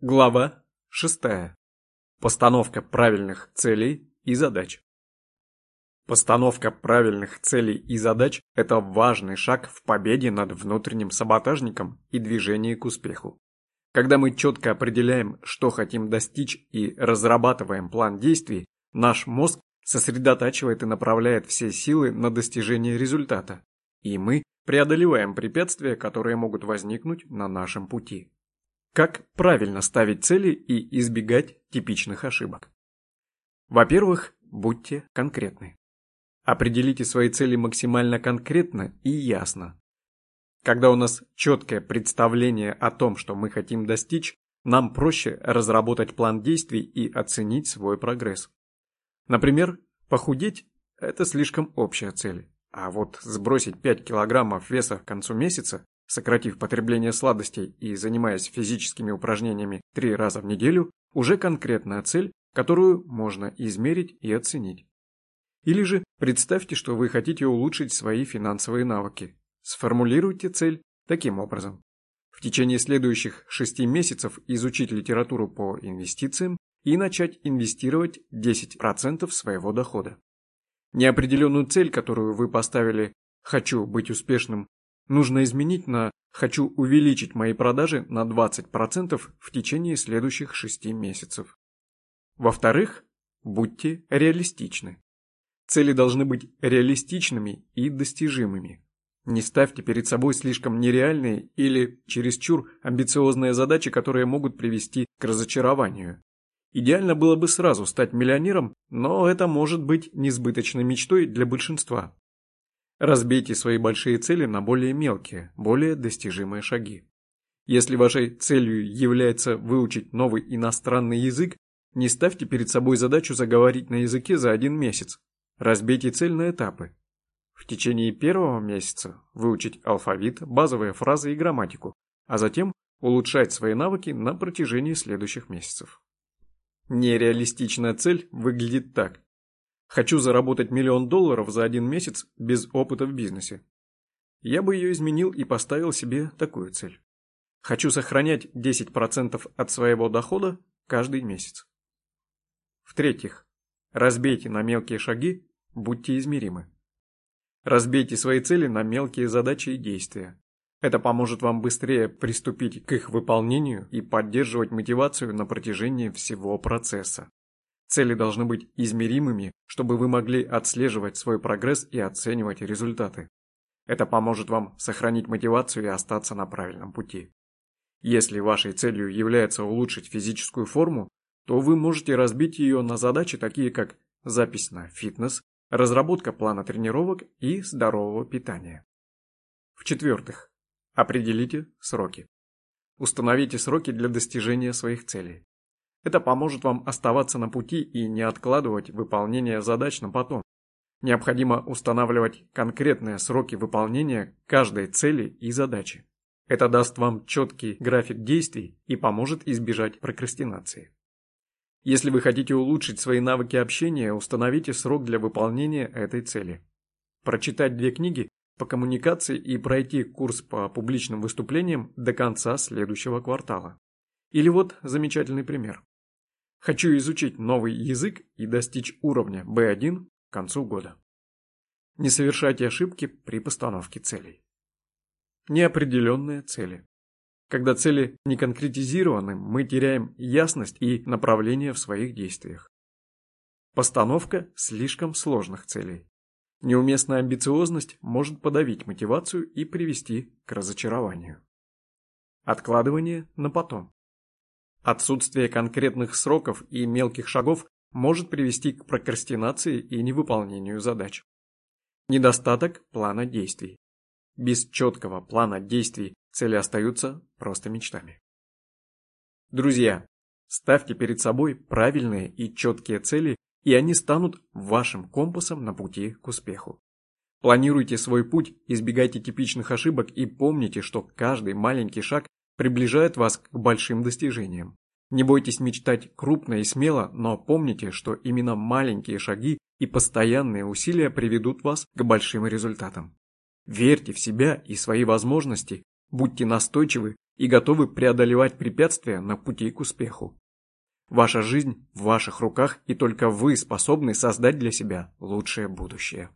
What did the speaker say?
Глава 6. Постановка правильных целей и задач. Постановка правильных целей и задач – это важный шаг в победе над внутренним саботажником и движении к успеху. Когда мы четко определяем, что хотим достичь и разрабатываем план действий, наш мозг сосредотачивает и направляет все силы на достижение результата, и мы преодолеваем препятствия, которые могут возникнуть на нашем пути. Как правильно ставить цели и избегать типичных ошибок? Во-первых, будьте конкретны. Определите свои цели максимально конкретно и ясно. Когда у нас четкое представление о том, что мы хотим достичь, нам проще разработать план действий и оценить свой прогресс. Например, похудеть – это слишком общая цель, а вот сбросить 5 килограммов веса к концу месяца сократив потребление сладостей и занимаясь физическими упражнениями три раза в неделю, уже конкретная цель, которую можно измерить и оценить. Или же представьте, что вы хотите улучшить свои финансовые навыки. Сформулируйте цель таким образом. В течение следующих шести месяцев изучить литературу по инвестициям и начать инвестировать 10% своего дохода. Неопределенную цель, которую вы поставили «хочу быть успешным нужно изменить на «хочу увеличить мои продажи на 20% в течение следующих 6 месяцев». Во-вторых, будьте реалистичны. Цели должны быть реалистичными и достижимыми. Не ставьте перед собой слишком нереальные или чересчур амбициозные задачи, которые могут привести к разочарованию. Идеально было бы сразу стать миллионером, но это может быть несбыточной мечтой для большинства. Разбейте свои большие цели на более мелкие, более достижимые шаги. Если вашей целью является выучить новый иностранный язык, не ставьте перед собой задачу заговорить на языке за один месяц. Разбейте цель на этапы. В течение первого месяца выучить алфавит, базовые фразы и грамматику, а затем улучшать свои навыки на протяжении следующих месяцев. Нереалистичная цель выглядит так. Хочу заработать миллион долларов за один месяц без опыта в бизнесе. Я бы ее изменил и поставил себе такую цель. Хочу сохранять 10% от своего дохода каждый месяц. В-третьих, разбейте на мелкие шаги, будьте измеримы. Разбейте свои цели на мелкие задачи и действия. Это поможет вам быстрее приступить к их выполнению и поддерживать мотивацию на протяжении всего процесса. Цели должны быть измеримыми, чтобы вы могли отслеживать свой прогресс и оценивать результаты. Это поможет вам сохранить мотивацию и остаться на правильном пути. Если вашей целью является улучшить физическую форму, то вы можете разбить ее на задачи такие как запись на фитнес, разработка плана тренировок и здорового питания. В-четвертых, определите сроки. Установите сроки для достижения своих целей. Это поможет вам оставаться на пути и не откладывать выполнение задач на потом. Необходимо устанавливать конкретные сроки выполнения каждой цели и задачи. Это даст вам четкий график действий и поможет избежать прокрастинации. Если вы хотите улучшить свои навыки общения, установите срок для выполнения этой цели. Прочитать две книги по коммуникации и пройти курс по публичным выступлениям до конца следующего квартала. Или вот замечательный пример. Хочу изучить новый язык и достичь уровня B1 к концу года. Не совершайте ошибки при постановке целей. Неопределенные цели. Когда цели не конкретизированы, мы теряем ясность и направление в своих действиях. Постановка слишком сложных целей. Неуместная амбициозность может подавить мотивацию и привести к разочарованию. Откладывание на потом. Отсутствие конкретных сроков и мелких шагов может привести к прокрастинации и невыполнению задач. Недостаток плана действий. Без четкого плана действий цели остаются просто мечтами. Друзья, ставьте перед собой правильные и четкие цели, и они станут вашим компасом на пути к успеху. Планируйте свой путь, избегайте типичных ошибок и помните, что каждый маленький шаг приближает вас к большим достижениям. Не бойтесь мечтать крупно и смело, но помните, что именно маленькие шаги и постоянные усилия приведут вас к большим результатам. Верьте в себя и свои возможности, будьте настойчивы и готовы преодолевать препятствия на пути к успеху. Ваша жизнь в ваших руках, и только вы способны создать для себя лучшее будущее.